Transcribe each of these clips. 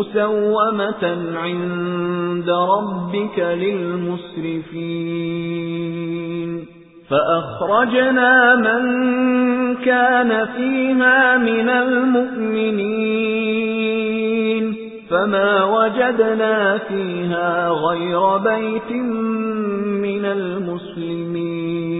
مُّسَوَّمَةً عِندَ رَبِّكَ لِلْمُسْرِفِينَ. فَأَخْرَجْنَا مَن كَانَ فِيهَا مِنَ الْمُؤْمِنِينَ. فَمَا وَجَدْنَا فِيهَا غَيْرَ بَيْتٍ مِّنَ الْمُسْلِمِينَ.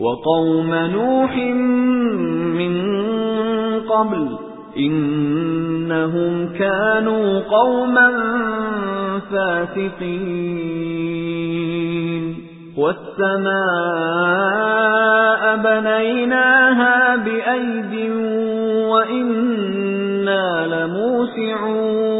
وَقَوْمَ نُوحٍ مِنْ قَبْلُ إِنَّهُمْ كَانُوا قَوْمًا فَاسِقِينَ. وَالسَّمَاءَ بَنَيْنَاهَا بِأَيْدٍ وَإِنَّا لَمُوسِعُونَ.